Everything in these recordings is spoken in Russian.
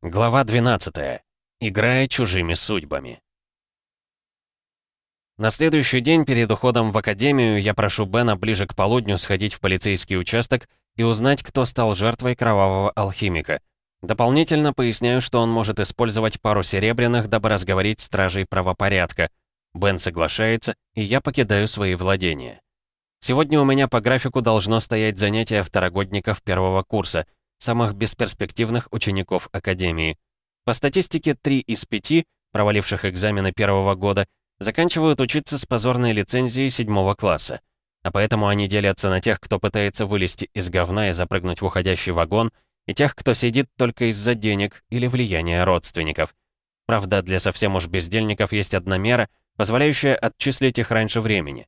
Глава 12. Играя чужими судьбами. На следующий день перед уходом в академию я прошу Бена ближе к полудню сходить в полицейский участок и узнать, кто стал жертвой кровавого алхимика. Дополнительно поясняю, что он может использовать пару серебряных, дабы разговорить стражей правопорядка. Бен соглашается, и я покидаю свои владения. Сегодня у меня по графику должно стоять занятие второгодников первого курса — самых бесперспективных учеников Академии. По статистике, 3 из 5, проваливших экзамены первого года, заканчивают учиться с позорной лицензией седьмого класса. А поэтому они делятся на тех, кто пытается вылезти из говна и запрыгнуть в уходящий вагон, и тех, кто сидит только из-за денег или влияния родственников. Правда, для совсем уж бездельников есть одна мера, позволяющая отчислить их раньше времени.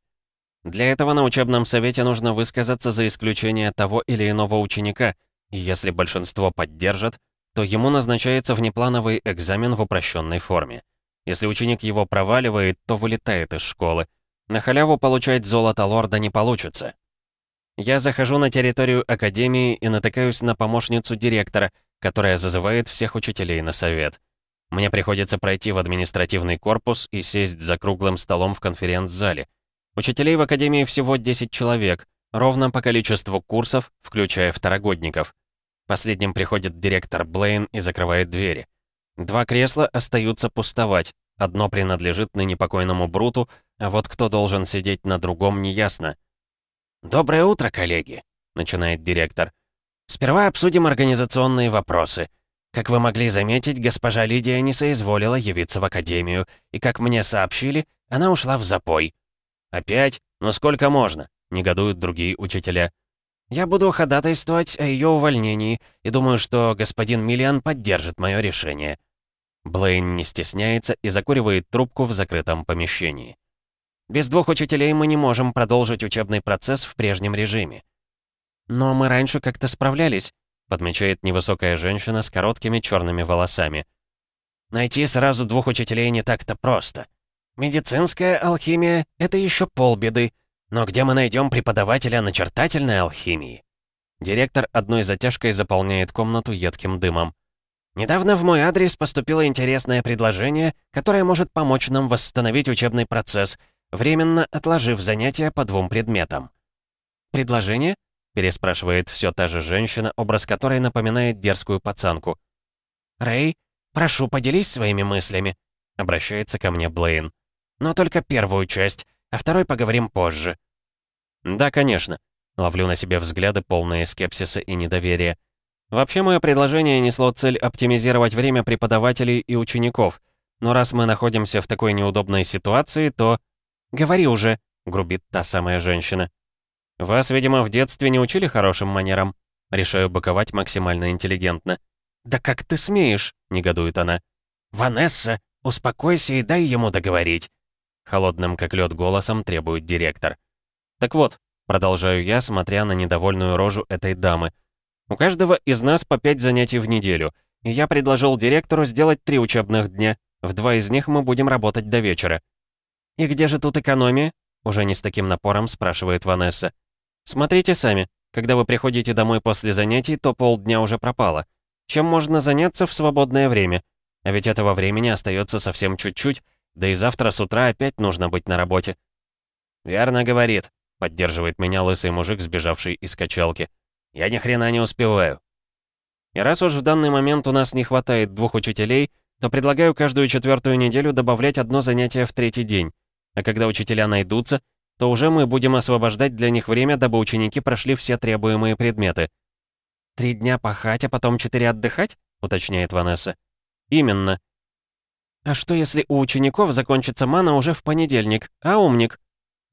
Для этого на учебном совете нужно высказаться за исключение того или иного ученика — если большинство поддержат, то ему назначается внеплановый экзамен в упрощенной форме. Если ученик его проваливает, то вылетает из школы. На халяву получать золото лорда не получится. Я захожу на территорию академии и натыкаюсь на помощницу директора, которая зазывает всех учителей на совет. Мне приходится пройти в административный корпус и сесть за круглым столом в конференц-зале. Учителей в академии всего 10 человек, ровно по количеству курсов, включая второгодников. Последним приходит директор Блейн и закрывает двери. Два кресла остаются пустовать. Одно принадлежит ныне покойному Бруту, а вот кто должен сидеть на другом, неясно. «Доброе утро, коллеги», — начинает директор. «Сперва обсудим организационные вопросы. Как вы могли заметить, госпожа Лидия не соизволила явиться в академию, и, как мне сообщили, она ушла в запой». «Опять? Ну сколько можно?» — негодуют другие учителя. Я буду ходатайствовать о ее увольнении и думаю, что господин Миллиан поддержит мое решение». Блейн не стесняется и закуривает трубку в закрытом помещении. «Без двух учителей мы не можем продолжить учебный процесс в прежнем режиме». «Но мы раньше как-то справлялись», подмечает невысокая женщина с короткими черными волосами. «Найти сразу двух учителей не так-то просто. Медицинская алхимия — это еще полбеды, но где мы найдем преподавателя начертательной алхимии? Директор одной затяжкой заполняет комнату едким дымом. Недавно в мой адрес поступило интересное предложение, которое может помочь нам восстановить учебный процесс, временно отложив занятия по двум предметам. «Предложение?» — переспрашивает все та же женщина, образ которой напоминает дерзкую пацанку. «Рэй, прошу, поделись своими мыслями», — обращается ко мне Блейн. «Но только первую часть, о второй поговорим позже». «Да, конечно». Ловлю на себе взгляды, полные скепсиса и недоверия. Вообще, мое предложение несло цель оптимизировать время преподавателей и учеников. Но раз мы находимся в такой неудобной ситуации, то... «Говори уже», — грубит та самая женщина. «Вас, видимо, в детстве не учили хорошим манерам?» Решаю боковать максимально интеллигентно. «Да как ты смеешь?» — негодует она. «Ванесса, успокойся и дай ему договорить. Холодным как лед голосом требует директор. Так вот, продолжаю я, смотря на недовольную рожу этой дамы. У каждого из нас по пять занятий в неделю, и я предложил директору сделать три учебных дня. В два из них мы будем работать до вечера. «И где же тут экономия?» Уже не с таким напором спрашивает Ванесса. «Смотрите сами. Когда вы приходите домой после занятий, то полдня уже пропало. Чем можно заняться в свободное время? А ведь этого времени остается совсем чуть-чуть, да и завтра с утра опять нужно быть на работе». «Верно говорит», — поддерживает меня лысый мужик, сбежавший из качалки. «Я ни хрена не успеваю». И раз уж в данный момент у нас не хватает двух учителей, то предлагаю каждую четвертую неделю добавлять одно занятие в третий день. А когда учителя найдутся, то уже мы будем освобождать для них время, дабы ученики прошли все требуемые предметы. «Три дня пахать, а потом четыре отдыхать?» — уточняет Ванесса. «Именно. А что, если у учеников закончится мана уже в понедельник, а умник?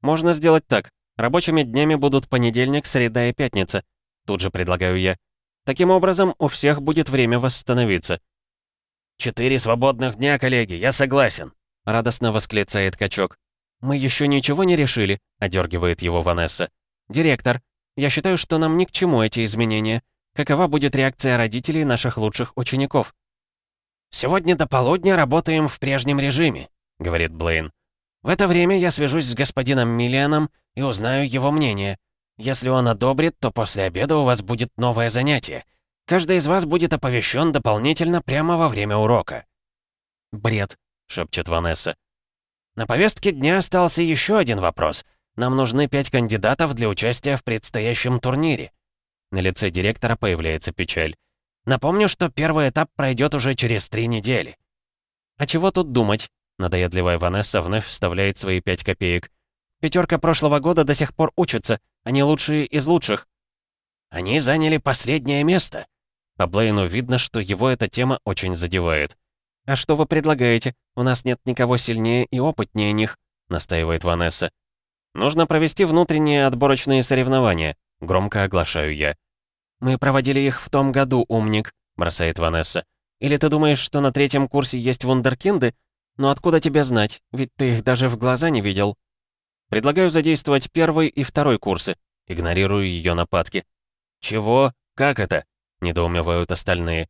Можно сделать так. Рабочими днями будут понедельник, среда и пятница. Тут же предлагаю я. Таким образом, у всех будет время восстановиться. «Четыре свободных дня, коллеги, я согласен», — радостно восклицает качок. «Мы еще ничего не решили», — одергивает его Ванесса. «Директор, я считаю, что нам ни к чему эти изменения. Какова будет реакция родителей наших лучших учеников?» «Сегодня до полудня работаем в прежнем режиме», — говорит Блейн. «В это время я свяжусь с господином Миллианом и узнаю его мнение. Если он одобрит, то после обеда у вас будет новое занятие. Каждый из вас будет оповещен дополнительно прямо во время урока». «Бред», — шепчет Ванесса. «На повестке дня остался еще один вопрос. Нам нужны пять кандидатов для участия в предстоящем турнире». На лице директора появляется печаль. «Напомню, что первый этап пройдет уже через три недели». «А чего тут думать?» Надоедливая Ванесса вновь вставляет свои пять копеек. «Пятерка прошлого года до сих пор учатся. Они лучшие из лучших». «Они заняли последнее место». По Блейну видно, что его эта тема очень задевает. «А что вы предлагаете? У нас нет никого сильнее и опытнее них», — настаивает Ванесса. «Нужно провести внутренние отборочные соревнования», — громко оглашаю я. «Мы проводили их в том году, умник», — бросает Ванесса. «Или ты думаешь, что на третьем курсе есть вундеркинды? Но откуда тебе знать? Ведь ты их даже в глаза не видел». Предлагаю задействовать первый и второй курсы. Игнорирую ее нападки. «Чего? Как это?» — недоумевают остальные.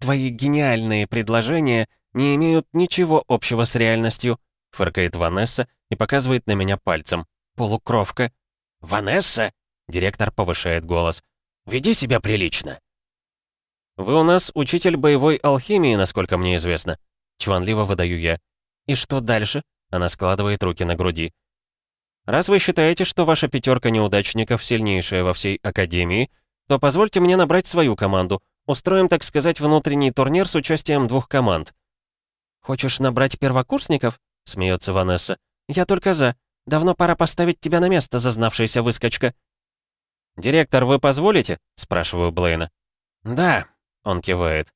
«Твои гениальные предложения не имеют ничего общего с реальностью», — фыркает Ванесса и показывает на меня пальцем. «Полукровка». «Ванесса?» — директор повышает голос. «Веди себя прилично». «Вы у нас учитель боевой алхимии, насколько мне известно», — чванливо выдаю я. «И что дальше?» — она складывает руки на груди. «Раз вы считаете, что ваша пятерка неудачников сильнейшая во всей Академии, то позвольте мне набрать свою команду. Устроим, так сказать, внутренний турнир с участием двух команд». «Хочешь набрать первокурсников?» — смеется Ванесса. «Я только за. Давно пора поставить тебя на место, зазнавшаяся выскочка». «Директор, вы позволите?» — спрашиваю Блейна. «Да», — он кивает.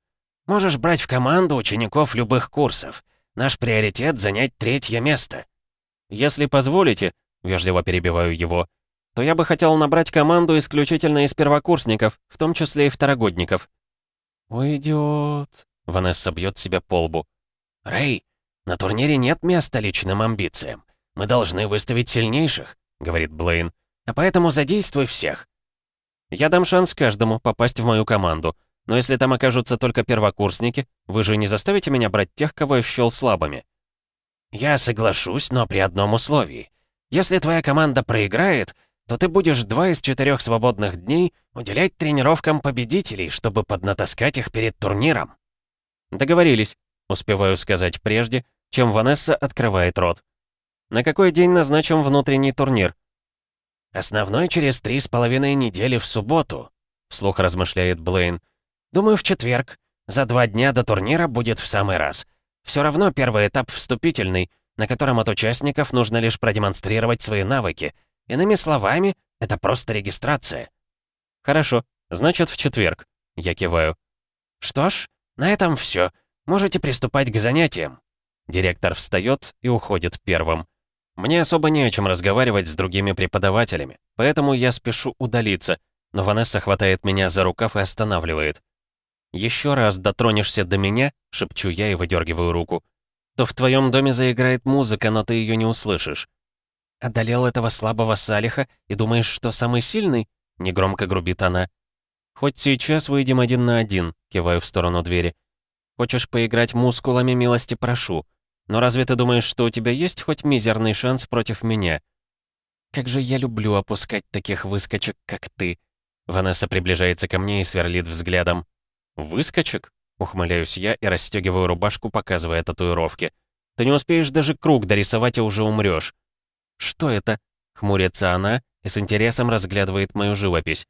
«Можешь брать в команду учеников любых курсов. Наш приоритет — занять третье место». «Если позволите», — вежливо перебиваю его, то я бы хотел набрать команду исключительно из первокурсников, в том числе и второгодников». «Уйдет», — Ванесса бьет себя по лбу. «Рэй, на турнире нет места личным амбициям. Мы должны выставить сильнейших», — говорит Блейн. «А поэтому задействуй всех». «Я дам шанс каждому попасть в мою команду. Но если там окажутся только первокурсники, вы же не заставите меня брать тех, кого я счёл слабыми». «Я соглашусь, но при одном условии. Если твоя команда проиграет, то ты будешь два из четырех свободных дней уделять тренировкам победителей, чтобы поднатаскать их перед турниром». «Договорились», — успеваю сказать прежде, чем Ванесса открывает рот. «На какой день назначим внутренний турнир?» «Основной через три с половиной недели в субботу», — вслух размышляет Блейн. «Думаю, в четверг. За два дня до турнира будет в самый раз. Все равно первый этап вступительный, на котором от участников нужно лишь продемонстрировать свои навыки. Иными словами, это просто регистрация. Хорошо, значит, в четверг. Я киваю. Что ж, на этом все. Можете приступать к занятиям. Директор встает и уходит первым. Мне особо не о чем разговаривать с другими преподавателями, поэтому я спешу удалиться, но Ванесса хватает меня за рукав и останавливает. «Еще раз дотронешься до меня», — шепчу я и выдергиваю руку, то в твоем доме заиграет музыка, но ты ее не услышишь. Одолел этого слабого Салиха и думаешь, что самый сильный? Негромко грубит она. Хоть сейчас выйдем один на один, киваю в сторону двери. Хочешь поиграть мускулами, милости прошу. Но разве ты думаешь, что у тебя есть хоть мизерный шанс против меня? Как же я люблю опускать таких выскочек, как ты. Ванесса приближается ко мне и сверлит взглядом. «Выскочек?» Ухмыляюсь я и расстегиваю рубашку, показывая татуировки. «Ты не успеешь даже круг дорисовать, и уже умрёшь». «Что это?» — хмурится она и с интересом разглядывает мою живопись.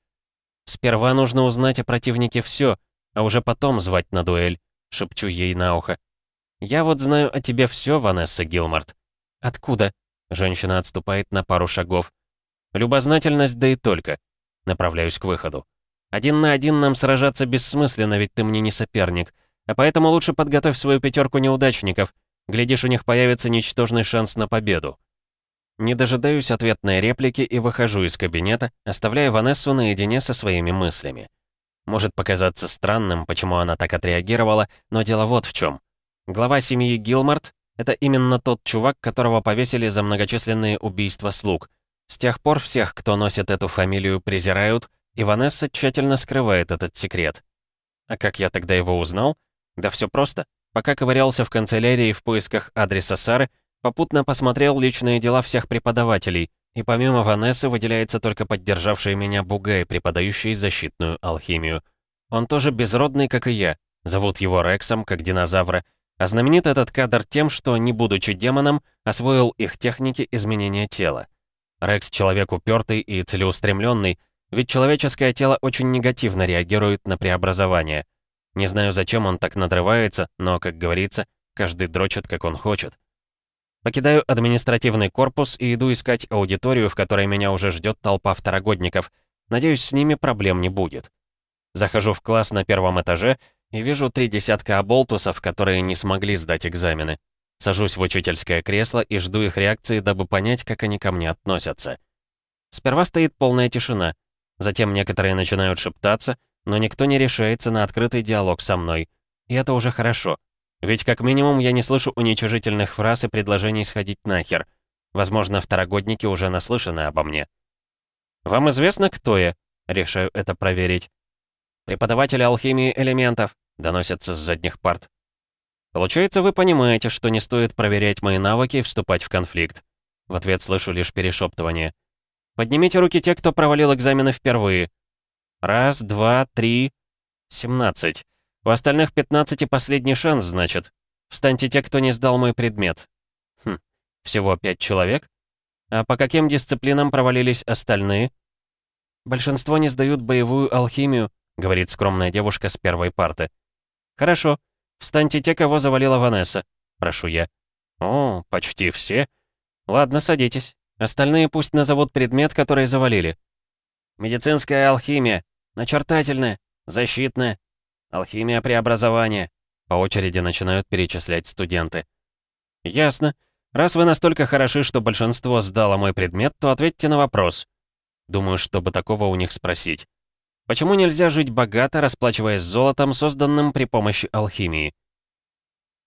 «Сперва нужно узнать о противнике всё, а уже потом звать на дуэль», — шепчу ей на ухо. «Я вот знаю о тебе всё, Ванесса Гилмарт». «Откуда?» — женщина отступает на пару шагов. «Любознательность, да и только». Направляюсь к выходу. Один на один нам сражаться бессмысленно, ведь ты мне не соперник. А поэтому лучше подготовь свою пятерку неудачников. Глядишь, у них появится ничтожный шанс на победу. Не дожидаюсь ответной реплики и выхожу из кабинета, оставляя Ванессу наедине со своими мыслями. Может показаться странным, почему она так отреагировала, но дело вот в чем. Глава семьи Гилмарт — это именно тот чувак, которого повесили за многочисленные убийства слуг. С тех пор всех, кто носит эту фамилию, презирают, и Ванесса тщательно скрывает этот секрет. А как я тогда его узнал? Да все просто. Пока ковырялся в канцелярии в поисках адреса Сары, попутно посмотрел личные дела всех преподавателей, и помимо Ванессы выделяется только поддержавший меня Бугай, преподающий защитную алхимию. Он тоже безродный, как и я. Зовут его Рексом, как динозавра. А знаменит этот кадр тем, что, не будучи демоном, освоил их техники изменения тела. Рекс — человек упертый и целеустремленный, ведь человеческое тело очень негативно реагирует на преобразование. Не знаю, зачем он так надрывается, но, как говорится, каждый дрочит, как он хочет. Покидаю административный корпус и иду искать аудиторию, в которой меня уже ждет толпа второгодников. Надеюсь, с ними проблем не будет. Захожу в класс на первом этаже и вижу три десятка оболтусов, которые не смогли сдать экзамены. Сажусь в учительское кресло и жду их реакции, дабы понять, как они ко мне относятся. Сперва стоит полная тишина. Затем некоторые начинают шептаться, но никто не решается на открытый диалог со мной. И это уже хорошо. Ведь как минимум я не слышу уничижительных фраз и предложений сходить нахер. Возможно, второгодники уже наслышаны обо мне. «Вам известно, кто я?» Решаю это проверить. «Преподаватель алхимии элементов», — доносятся с задних парт. Получается, вы понимаете, что не стоит проверять мои навыки и вступать в конфликт. В ответ слышу лишь перешептывание. Поднимите руки те, кто провалил экзамены впервые. Раз, два, три... Семнадцать. У остальных 15 и последний шанс, значит. Встаньте те, кто не сдал мой предмет. Хм, всего пять человек? А по каким дисциплинам провалились остальные? Большинство не сдают боевую алхимию, говорит скромная девушка с первой парты. Хорошо. Встаньте те, кого завалила Ванесса. Прошу я. О, почти все. Ладно, садитесь. Остальные пусть назовут предмет, который завалили. Медицинская алхимия. Начертательная. Защитная. Алхимия преобразования. По очереди начинают перечислять студенты. Ясно. Раз вы настолько хороши, что большинство сдало мой предмет, то ответьте на вопрос. Думаю, чтобы такого у них спросить. Почему нельзя жить богато, расплачиваясь золотом, созданным при помощи алхимии?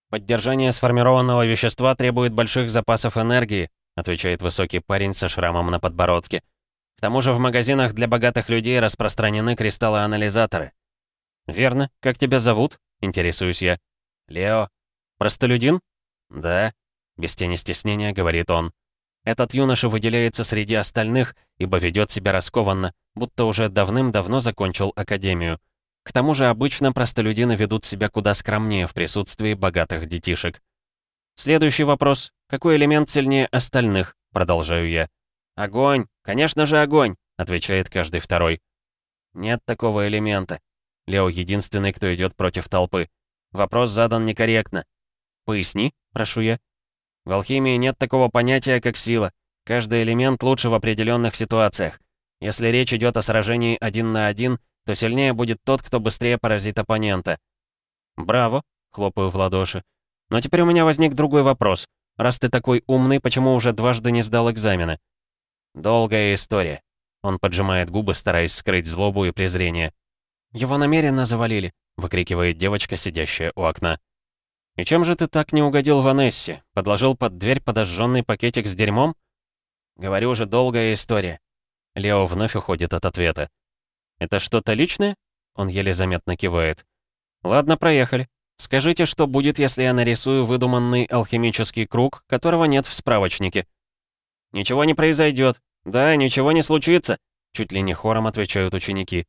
Поддержание сформированного вещества требует больших запасов энергии, отвечает высокий парень со шрамом на подбородке. К тому же в магазинах для богатых людей распространены кристаллы-анализаторы. «Верно. Как тебя зовут?» — интересуюсь я. «Лео». «Простолюдин?» «Да». Без тени стеснения говорит он. Этот юноша выделяется среди остальных, ибо ведет себя раскованно, будто уже давным-давно закончил академию. К тому же обычно простолюдины ведут себя куда скромнее в присутствии богатых детишек. Следующий вопрос. Какой элемент сильнее остальных? Продолжаю я. «Огонь! Конечно же огонь!» — отвечает каждый второй. «Нет такого элемента. Лео единственный, кто идет против толпы. Вопрос задан некорректно. «Поясни», — прошу я. В алхимии нет такого понятия, как сила. Каждый элемент лучше в определенных ситуациях. Если речь идет о сражении один на один, то сильнее будет тот, кто быстрее поразит оппонента. «Браво!» — хлопаю в ладоши. «Но теперь у меня возник другой вопрос. Раз ты такой умный, почему уже дважды не сдал экзамены?» «Долгая история». Он поджимает губы, стараясь скрыть злобу и презрение. «Его намеренно завалили», — выкрикивает девочка, сидящая у окна. «И чем же ты так не угодил Ванессе? Подложил под дверь подожженный пакетик с дерьмом?» «Говорю же, долгая история». Лео вновь уходит от ответа. «Это что-то личное?» Он еле заметно кивает. «Ладно, проехали. Скажите, что будет, если я нарисую выдуманный алхимический круг, которого нет в справочнике?» «Ничего не произойдет. Да, ничего не случится», — чуть ли не хором отвечают ученики.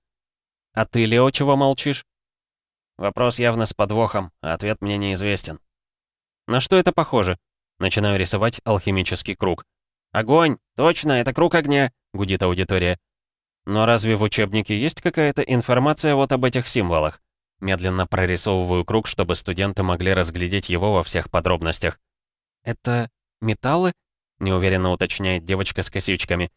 «А ты, Лео, чего молчишь?» Вопрос явно с подвохом, а ответ мне неизвестен. На что это похоже? Начинаю рисовать алхимический круг. «Огонь! Точно, это круг огня!» — гудит аудитория. Но разве в учебнике есть какая-то информация вот об этих символах? Медленно прорисовываю круг, чтобы студенты могли разглядеть его во всех подробностях. «Это металлы?» — неуверенно уточняет девочка с косичками.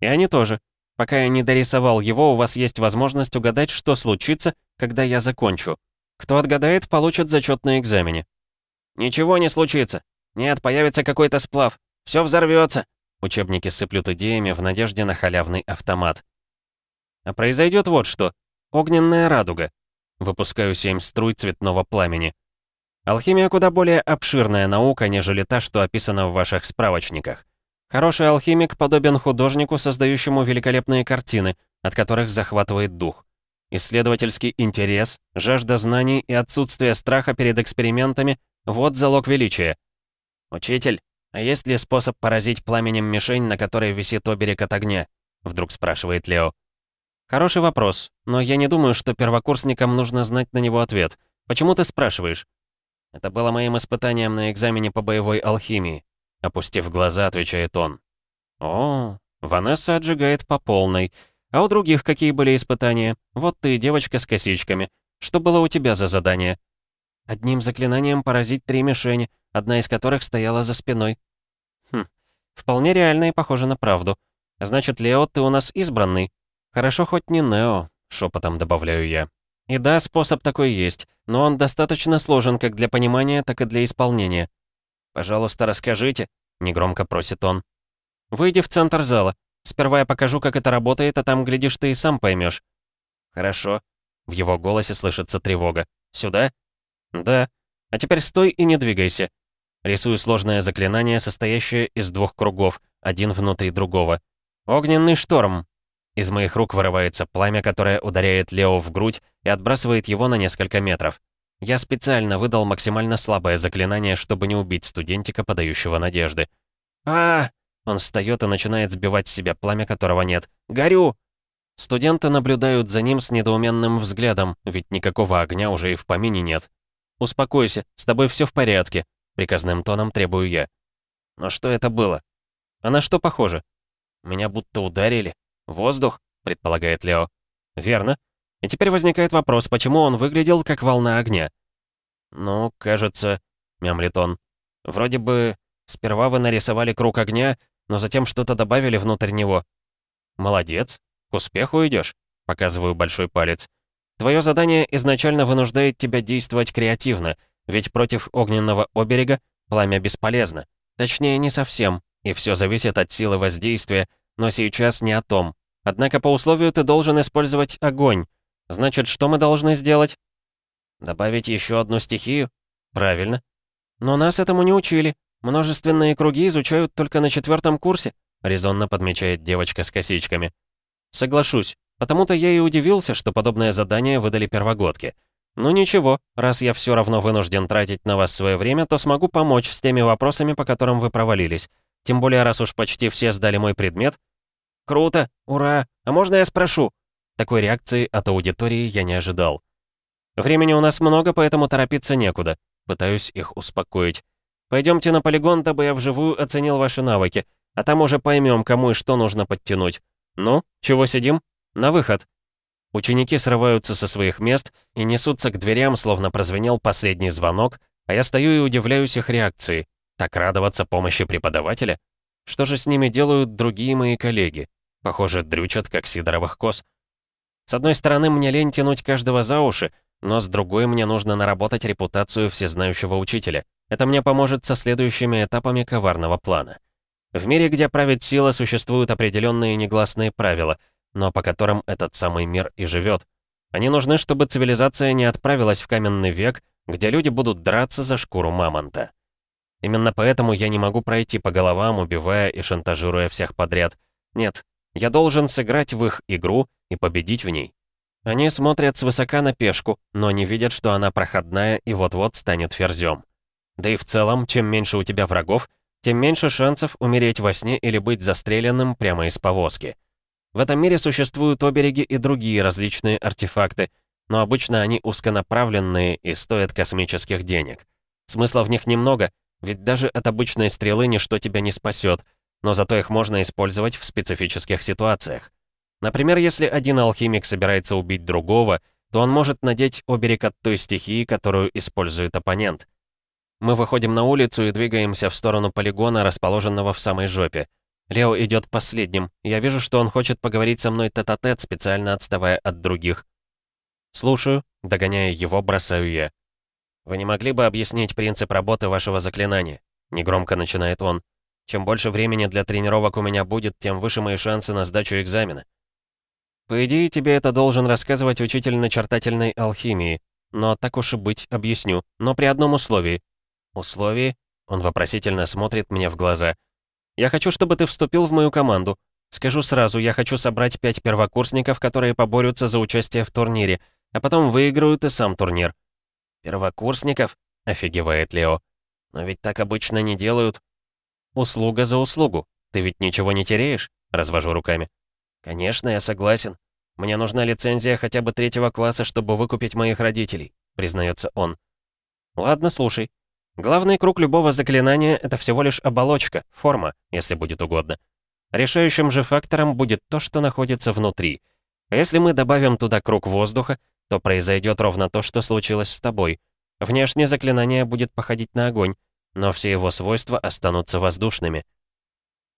«И они тоже. Пока я не дорисовал его, у вас есть возможность угадать, что случится, когда я закончу. Кто отгадает, получит зачет на экзамене. Ничего не случится. Нет, появится какой-то сплав. Все взорвется. Учебники сыплют идеями в надежде на халявный автомат. А произойдет вот что. Огненная радуга. Выпускаю семь струй цветного пламени. Алхимия куда более обширная наука, нежели та, что описана в ваших справочниках. Хороший алхимик подобен художнику, создающему великолепные картины, от которых захватывает дух. Исследовательский интерес, жажда знаний и отсутствие страха перед экспериментами — вот залог величия. «Учитель, а есть ли способ поразить пламенем мишень, на которой висит оберег от огня?» — вдруг спрашивает Лео. Хороший вопрос, но я не думаю, что первокурсникам нужно знать на него ответ. Почему ты спрашиваешь? Это было моим испытанием на экзамене по боевой алхимии. Опустив глаза, отвечает он. О, Ванесса отжигает по полной. А у других какие были испытания? Вот ты, девочка с косичками. Что было у тебя за задание? Одним заклинанием поразить три мишени, одна из которых стояла за спиной. Хм, вполне реально и похоже на правду. Значит, Лео, ты у нас избранный. Хорошо хоть не Нео, шепотом добавляю я. И да, способ такой есть, но он достаточно сложен как для понимания, так и для исполнения. «Пожалуйста, расскажите», — негромко просит он. «Выйди в центр зала. Сперва я покажу, как это работает, а там, глядишь, ты и сам поймешь. «Хорошо». В его голосе слышится тревога. «Сюда?» «Да. А теперь стой и не двигайся». Рисую сложное заклинание, состоящее из двух кругов, один внутри другого. «Огненный шторм», из моих рук вырывается пламя, которое ударяет Лео в грудь и отбрасывает его на несколько метров. Я специально выдал максимально слабое заклинание, чтобы не убить студентика, подающего надежды. а, Он встает и начинает сбивать с себя пламя, которого нет. «Горю!» Студенты наблюдают за ним с недоуменным взглядом, ведь никакого огня уже и в помине нет. «Успокойся, с тобой все в порядке», — приказным тоном требую я. «Но что это было?» «А на что похоже?» «Меня будто ударили», «Воздух», — предполагает Лео. «Верно. И теперь возникает вопрос, почему он выглядел как волна огня?» «Ну, кажется», — мямлит он. «Вроде бы сперва вы нарисовали круг огня, но затем что-то добавили внутрь него». «Молодец. К успеху идешь», — показываю большой палец. «Твое задание изначально вынуждает тебя действовать креативно, ведь против огненного оберега пламя бесполезно. Точнее, не совсем, и все зависит от силы воздействия, но сейчас не о том. Однако по условию ты должен использовать огонь. Значит, что мы должны сделать? Добавить еще одну стихию? Правильно. Но нас этому не учили. Множественные круги изучают только на четвертом курсе, резонно подмечает девочка с косичками. Соглашусь. Потому-то я и удивился, что подобное задание выдали первогодки. Ну ничего, раз я все равно вынужден тратить на вас свое время, то смогу помочь с теми вопросами, по которым вы провалились. Тем более, раз уж почти все сдали мой предмет, «Круто! Ура! А можно я спрошу?» Такой реакции от аудитории я не ожидал. «Времени у нас много, поэтому торопиться некуда». Пытаюсь их успокоить. Пойдемте на полигон, дабы я вживую оценил ваши навыки, а там уже поймем, кому и что нужно подтянуть. Ну, чего сидим? На выход!» Ученики срываются со своих мест и несутся к дверям, словно прозвенел последний звонок, а я стою и удивляюсь их реакции. Так радоваться помощи преподавателя? Что же с ними делают другие мои коллеги? Похоже, дрючат, как сидоровых коз. С одной стороны, мне лень тянуть каждого за уши, но с другой мне нужно наработать репутацию всезнающего учителя. Это мне поможет со следующими этапами коварного плана. В мире, где правит сила, существуют определенные негласные правила, но по которым этот самый мир и живет. Они нужны, чтобы цивилизация не отправилась в каменный век, где люди будут драться за шкуру мамонта. Именно поэтому я не могу пройти по головам, убивая и шантажируя всех подряд. Нет, я должен сыграть в их игру и победить в ней. Они смотрят свысока на пешку, но не видят, что она проходная и вот-вот станет ферзем. Да и в целом, чем меньше у тебя врагов, тем меньше шансов умереть во сне или быть застреленным прямо из повозки. В этом мире существуют обереги и другие различные артефакты, но обычно они узконаправленные и стоят космических денег. Смысла в них немного, ведь даже от обычной стрелы ничто тебя не спасет, но зато их можно использовать в специфических ситуациях. Например, если один алхимик собирается убить другого, то он может надеть оберег от той стихии, которую использует оппонент. Мы выходим на улицу и двигаемся в сторону полигона, расположенного в самой жопе. Лео идет последним. Я вижу, что он хочет поговорить со мной тет-а-тет, -тет, специально отставая от других. «Слушаю», — догоняя его, бросаю я. «Вы не могли бы объяснить принцип работы вашего заклинания?» Негромко начинает он. Чем больше времени для тренировок у меня будет, тем выше мои шансы на сдачу экзамена. По идее, тебе это должен рассказывать учитель начертательной алхимии. Но так уж и быть, объясню. Но при одном условии. Условии? Он вопросительно смотрит мне в глаза. Я хочу, чтобы ты вступил в мою команду. Скажу сразу, я хочу собрать пять первокурсников, которые поборются за участие в турнире, а потом выиграют и сам турнир. Первокурсников? Офигевает Лео. Но ведь так обычно не делают. «Услуга за услугу. Ты ведь ничего не теряешь?» — развожу руками. «Конечно, я согласен. Мне нужна лицензия хотя бы третьего класса, чтобы выкупить моих родителей», — признается он. «Ладно, слушай. Главный круг любого заклинания — это всего лишь оболочка, форма, если будет угодно. Решающим же фактором будет то, что находится внутри. Если мы добавим туда круг воздуха, то произойдет ровно то, что случилось с тобой. Внешнее заклинание будет походить на огонь, но все его свойства останутся воздушными.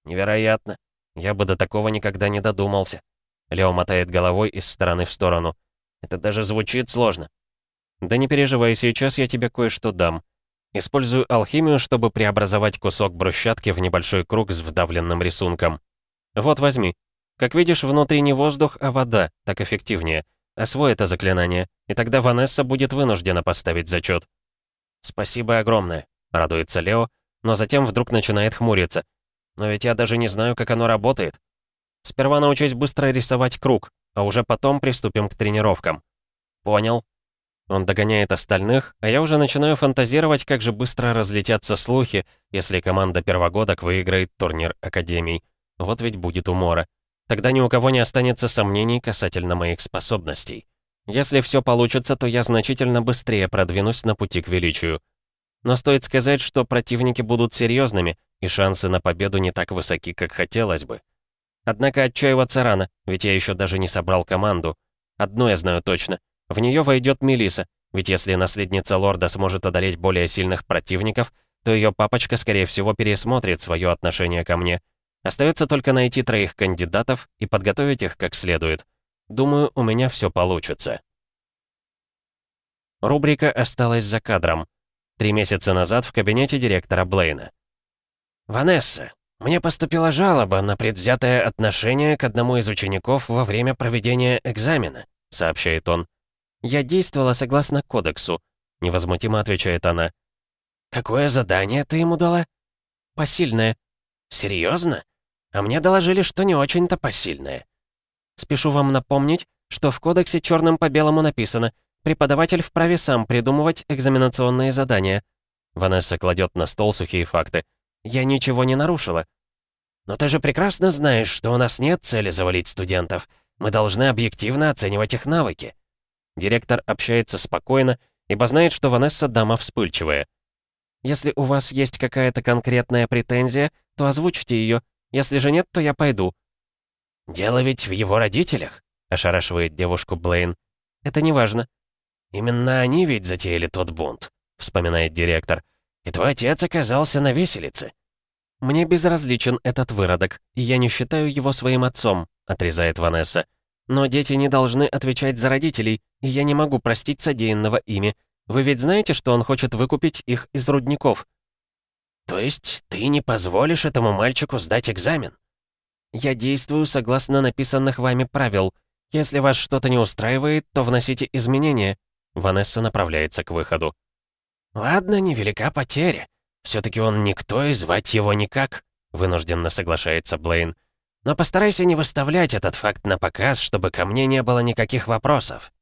Невероятно. Я бы до такого никогда не додумался. Лео мотает головой из стороны в сторону. Это даже звучит сложно. Да не переживай, сейчас я тебе кое-что дам. Использую алхимию, чтобы преобразовать кусок брусчатки в небольшой круг с вдавленным рисунком. Вот возьми. Как видишь, внутри не воздух, а вода, так эффективнее. Освой это заклинание, и тогда Ванесса будет вынуждена поставить зачет. «Спасибо огромное», — радуется Лео, но затем вдруг начинает хмуриться. «Но ведь я даже не знаю, как оно работает. Сперва научусь быстро рисовать круг, а уже потом приступим к тренировкам». «Понял». Он догоняет остальных, а я уже начинаю фантазировать, как же быстро разлетятся слухи, если команда первогодок выиграет турнир Академий. Вот ведь будет умора. Тогда ни у кого не останется сомнений касательно моих способностей. Если все получится, то я значительно быстрее продвинусь на пути к величию. Но стоит сказать, что противники будут серьезными, и шансы на победу не так высоки, как хотелось бы. Однако отчаиваться рано, ведь я еще даже не собрал команду. Одно я знаю точно. В нее войдет Мелиса, ведь если наследница лорда сможет одолеть более сильных противников, то ее папочка, скорее всего, пересмотрит свое отношение ко мне — Остается только найти троих кандидатов и подготовить их как следует. Думаю, у меня все получится. Рубрика осталась за кадром. Три месяца назад в кабинете директора Блейна. «Ванесса, мне поступила жалоба на предвзятое отношение к одному из учеников во время проведения экзамена», сообщает он. «Я действовала согласно кодексу», невозмутимо отвечает она. «Какое задание ты ему дала?» «Посильное». «Серьезно? А мне доложили, что не очень-то посильное. Спешу вам напомнить, что в кодексе черным по белому написано «Преподаватель вправе сам придумывать экзаменационные задания». Ванесса кладет на стол сухие факты. «Я ничего не нарушила». «Но ты же прекрасно знаешь, что у нас нет цели завалить студентов. Мы должны объективно оценивать их навыки». Директор общается спокойно, ибо знает, что Ванесса дама вспыльчивая. «Если у вас есть какая-то конкретная претензия, то озвучьте ее. Если же нет, то я пойду». «Дело ведь в его родителях», — ошарашивает девушку Блейн. «Это не важно». «Именно они ведь затеяли тот бунт», — вспоминает директор. «И твой отец оказался на виселице». «Мне безразличен этот выродок, и я не считаю его своим отцом», — отрезает Ванесса. «Но дети не должны отвечать за родителей, и я не могу простить содеянного ими. Вы ведь знаете, что он хочет выкупить их из рудников?» «То есть ты не позволишь этому мальчику сдать экзамен?» «Я действую согласно написанных вами правил. Если вас что-то не устраивает, то вносите изменения». Ванесса направляется к выходу. «Ладно, невелика потеря. Все-таки он никто и звать его никак», — вынужденно соглашается Блейн. «Но постарайся не выставлять этот факт на показ, чтобы ко мне не было никаких вопросов».